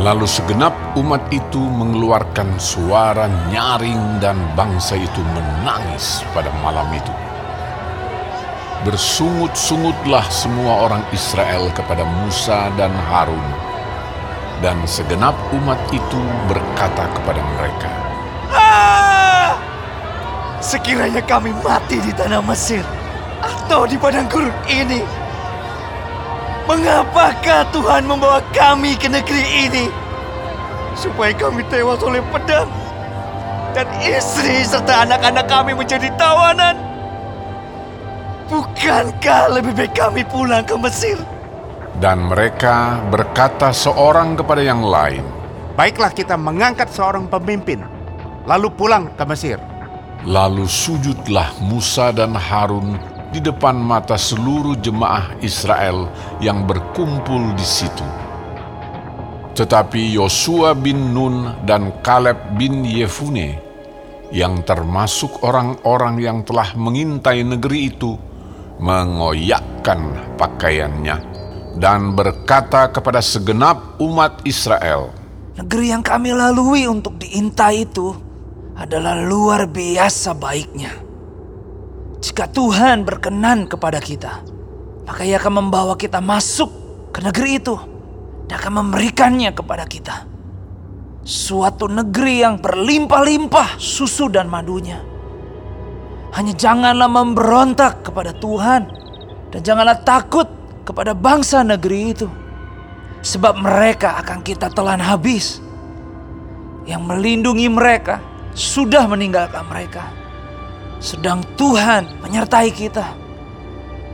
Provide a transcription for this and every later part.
Lalu segenap umat itu mengeluarkan suara nyaring dan bangsa itu menangis pada malam itu. Bersungut-sungutlah semua orang Israel kepada Musa dan Harun. Dan segenap umat itu berkata kepada mereka, Ah! Sekiranya kami mati di tanah Mesir atau di padang gurun ini, mengapakah Tuhan membawa kami ke negeri ini? Supaya kami tewas oleh pedang dan istri serta anak-anak kami menjadi tawanan. Bukankah lebih baik kami pulang ke Mesir? dan mereka berkata seorang kepada yang lain, Baiklah kita mengangkat seorang pemimpin, lalu pulang ke Mesir. Lalu sujudlah Musa dan Harun di depan mata seluruh jemaah Israel yang berkumpul di situ. Tetapi Yosua bin Nun dan Kaleb bin Yefune, yang termasuk orang-orang yang telah mengintai negeri itu, mengoyakkan pakaiannya dan berkata kepada segenap umat Israel, Negeri yang kami lalui untuk diintai itu adalah luar biasa baiknya. Jika Tuhan berkenan kepada kita, maka Ia akan membawa kita masuk ke negeri itu dan akan memberikannya kepada kita. Suatu negeri yang berlimpah-limpah susu dan madunya. Hanya janganlah memberontak kepada Tuhan dan janganlah takut kepada bangsa negeri itu. Sebab mereka akan kita telan habis. Yang melindungi mereka sudah meninggalkan mereka. Sedang Tuhan menyertai kita.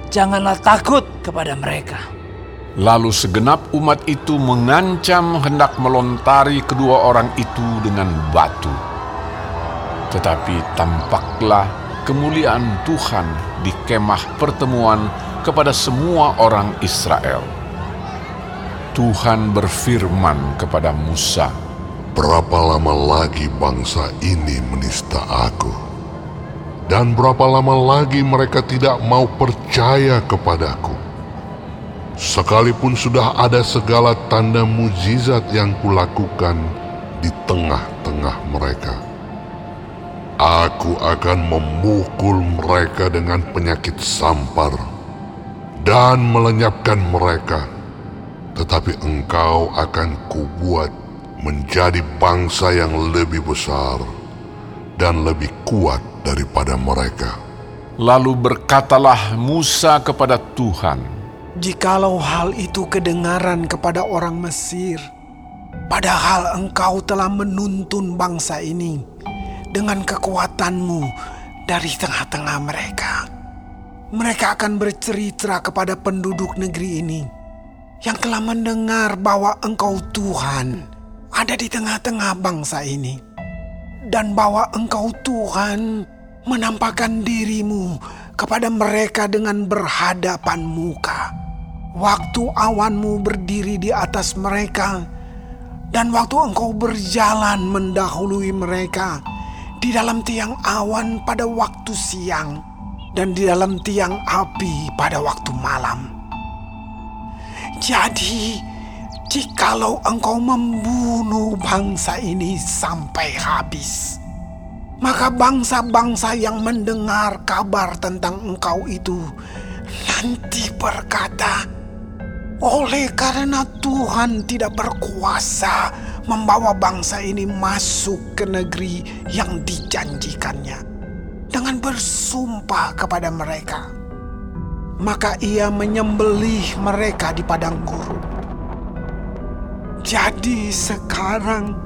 Janganlah takut kepada mereka. Lalu segenap umat itu mengancam hendak melontari kedua orang itu dengan batu. Tetapi tampaklah kemuliaan Tuhan di kemah pertemuan kepada semua orang Israel. Tuhan berfirman kepada Musa, Berapa lama lagi bangsa ini menista aku? Dan berapa lama lagi mereka tidak mau percaya kepadaku? Sekalipun sudah ada segala tanda mujizat yang kulakukan di tengah-tengah mereka. Aku akan memukul mereka dengan penyakit sampar dan melenyapkan mereka. Tetapi engkau akan kubuat menjadi bangsa yang lebih besar dan lebih kuat daripada mereka. lalu berkatalah Musa kepada Tuhan, Jikalau hal itu kedengaran kepada orang Mesir, padahal engkau telah menuntun bangsa ini dengan kekuatanmu dari tengah-tengah mereka. Mereka akan bercerita kepada penduduk negeri ini yang telah mendengar bahwa engkau Tuhan ada di tengah-tengah bangsa ini. Dan bahwa engkau Tuhan menampakkan dirimu kepada mereka dengan berhadapan muka. Waktu awanmu berdiri di atas mereka, dan waktu engkau berjalan mendahului mereka di dalam tiang awan pada waktu siang, dan di dalam tiang api pada waktu malam. Jadi, jikalau engkau membunuh bangsa ini sampai habis, maka bangsa-bangsa yang mendengar kabar tentang engkau itu nanti berkata, oleh karena Tuhan tidak berkuasa membawa bangsa ini masuk ke negeri yang dijanjikannya dengan bersumpah kepada mereka. Maka ia menyembelih mereka di padang gurun. Jadi sekarang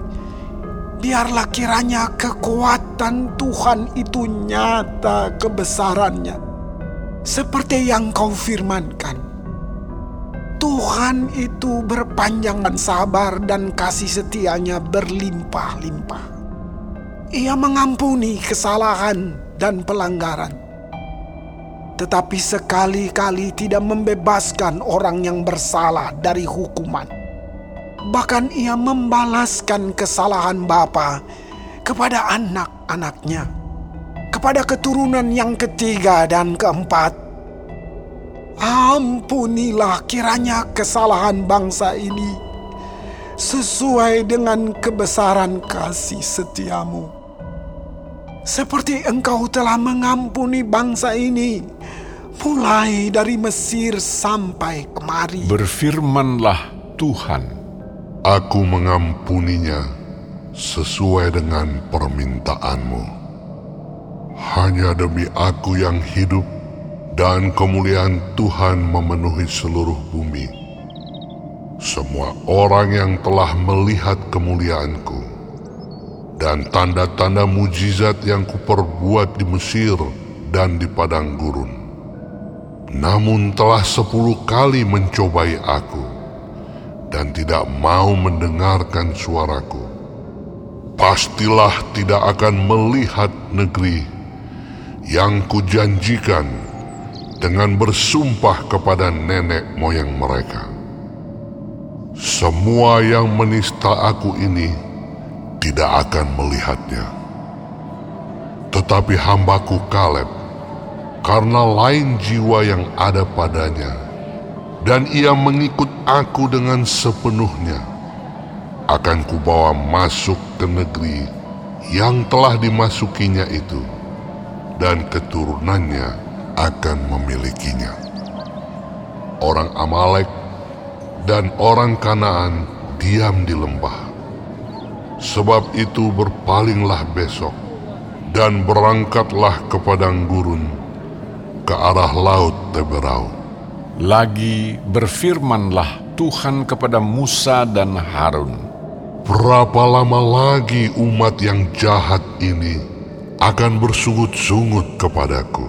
biarlah kiranya kekuatan Tuhan itu nyata kebesarannya. Seperti yang kau firmankan. Tuhan itu berpanjangan sabar dan kasih setianya berlimpah-limpah. Ia mengampuni kesalahan dan pelanggaran. Tetapi sekali-kali tidak membebaskan orang yang bersalah dari hukuman. Bahkan ia membalaskan kesalahan bapa kepada anak-anaknya, kepada keturunan yang ketiga dan keempat. Ampunilah kiranya kesalahan bangsa ini, sesuai dengan kebesaran kasih setiamu. Seperti engkau telah mengampuni bangsa ini, mulai dari Mesir sampai kemari. Berfirmanlah Tuhan, Aku mengampuninya sesuai dengan permintaanmu. Hanya demi aku yang hidup dan kemuliaan Tuhan memenuhi seluruh bumi. Semua orang yang telah melihat kemuliaanku dan tanda-tanda mujizat yang kuperbuat di Mesir dan di padang gurun. Namun telah sepuluh kali mencobai aku dan tidak mau mendengarkan suaraku. Pastilah tidak akan melihat negeri yang kujanjikan dengan bersumpah kepada nenek moyang mereka. Semua yang menista aku ini tidak akan melihatnya. Tetapi hambaku Kaleb, karena lain jiwa yang ada padanya, dan ia mengikut aku dengan sepenuhnya, akan kubawa masuk ke negeri yang telah dimasukinya itu, dan keturunannya akan memilikinya. Orang Amalek dan orang Kanaan diam di lembah. Sebab itu berpalinglah besok dan berangkatlah ke padang gurun ke arah laut Teberau. Lagi berfirmanlah Tuhan kepada Musa dan Harun, Berapa lama lagi umat yang jahat ini akan bersungut-sungut kepadaku?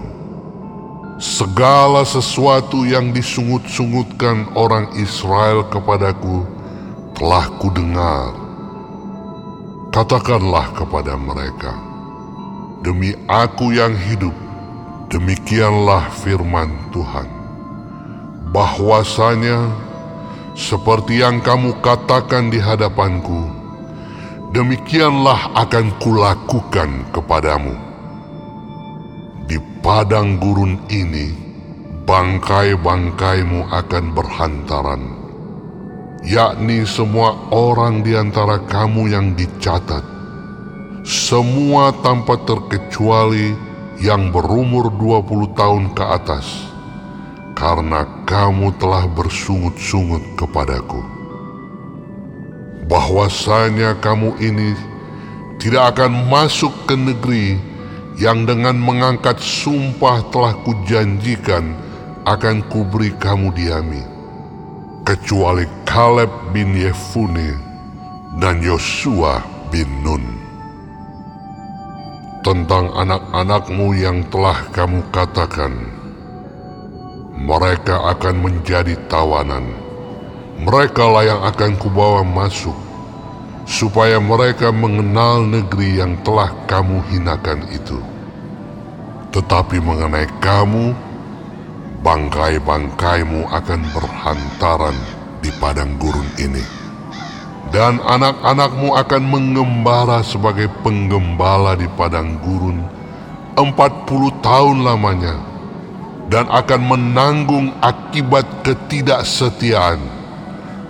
Segala sesuatu yang disungut-sungutkan orang Israel kepadaku telah kudengar. Katakanlah kepada mereka, Demi aku yang hidup, demikianlah firman Tuhan. Bahwasanya, seperti yang kamu katakan di hadapanku, demikianlah akan kulakukan kepadamu. Di padang gurun ini, bangkai-bangkaimu akan berhantaran, yakni semua orang di antara kamu yang dicatat, semua tanpa terkecuali yang berumur 20 tahun ke atas, karena kamu telah bersungut-sungut kepadaku. Bahwasanya kamu ini tidak akan masuk ke negeri yang dengan mengangkat sumpah telah kujanjikan akan kuberi kamu diami, kecuali Kaleb bin Yefune dan Yosua bin Nun. Tentang anak-anakmu yang telah kamu katakan, mereka akan menjadi tawanan. Mereka lah yang akan kubawa masuk, supaya mereka mengenal negeri yang telah kamu hinakan itu. Tetapi mengenai kamu, bangkai-bangkaimu akan berhantaran di padang gurun ini. Dan anak-anakmu akan mengembara sebagai penggembala di padang gurun empat puluh tahun lamanya dan akan menanggung akibat ketidaksetiaan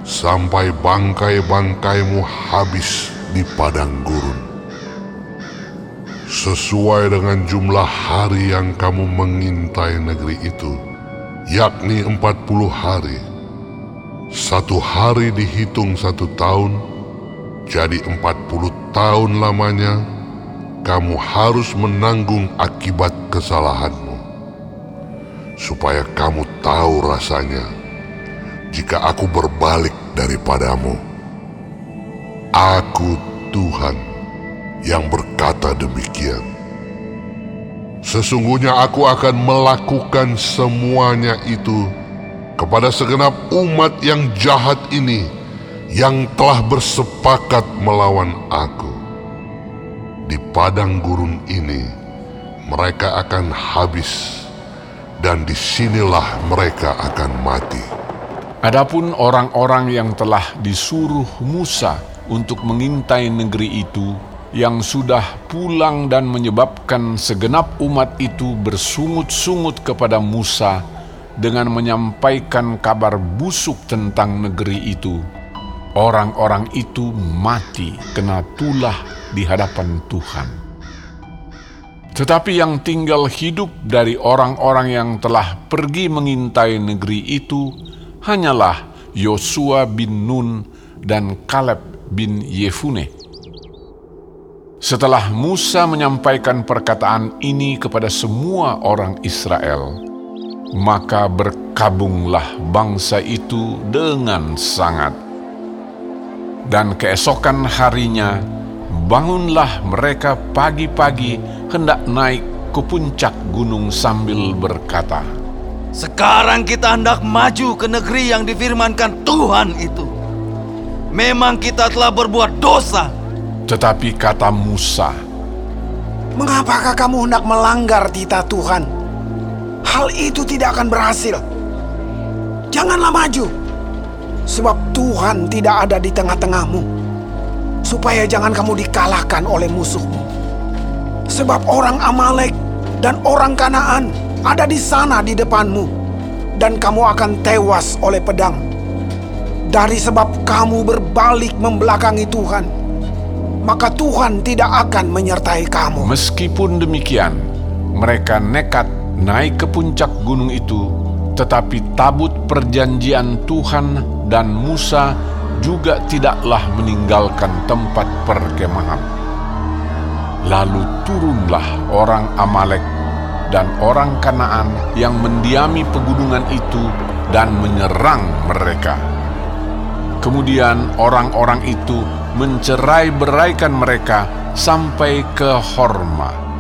sampai bangkai-bangkaimu habis di padang gurun. Sesuai dengan jumlah hari yang kamu mengintai negeri itu, yakni empat puluh hari. Satu hari dihitung satu tahun, jadi empat puluh tahun lamanya kamu harus menanggung akibat kesalahanmu. Supaya kamu tahu rasanya jika aku berbalik daripadamu. Aku Tuhan yang berkata demikian. Sesungguhnya aku akan melakukan semuanya itu kepada segenap umat yang jahat ini yang telah bersepakat melawan aku. Di padang gurun ini mereka akan habis dan di sinilah mereka akan mati. Adapun orang-orang yang telah disuruh Musa untuk mengintai negeri itu, yang sudah pulang dan menyebabkan segenap umat itu bersungut-sungut kepada Musa dengan menyampaikan kabar busuk tentang negeri itu. orang-orang itu mati kena tulah di hadapan Tuhan. Tetapi yang tinggal hidup dari orang-orang yang telah pergi mengintai negeri itu hanyalah Yosua bin Nun dan Kaleb bin Yefune. Setelah Musa menyampaikan perkataan ini kepada semua orang Israel, maka berkabunglah bangsa itu dengan sangat. Dan keesokan harinya, bangunlah mereka pagi-pagi hendak naik ke puncak gunung sambil berkata, Sekarang kita hendak maju ke negeri yang difirmankan Tuhan itu. Memang kita telah berbuat dosa tetapi kata Musa, Mengapakah kamu hendak melanggar titah Tuhan? Hal itu tidak akan berhasil. Janganlah maju, sebab Tuhan tidak ada di tengah-tengahmu, supaya jangan kamu dikalahkan oleh musuhmu. Sebab orang Amalek dan orang Kanaan ada di sana di depanmu, dan kamu akan tewas oleh pedang. Dari sebab kamu berbalik membelakangi Tuhan, maka Tuhan tidak akan menyertai kamu. Meskipun demikian, mereka nekat naik ke puncak gunung itu, tetapi tabut perjanjian Tuhan dan Musa juga tidaklah meninggalkan tempat perkemahan. Lalu turunlah orang Amalek dan orang Kanaan yang mendiami pegunungan itu dan menyerang mereka. Kemudian orang-orang itu mencerai beraikan mereka sampai ke Horma.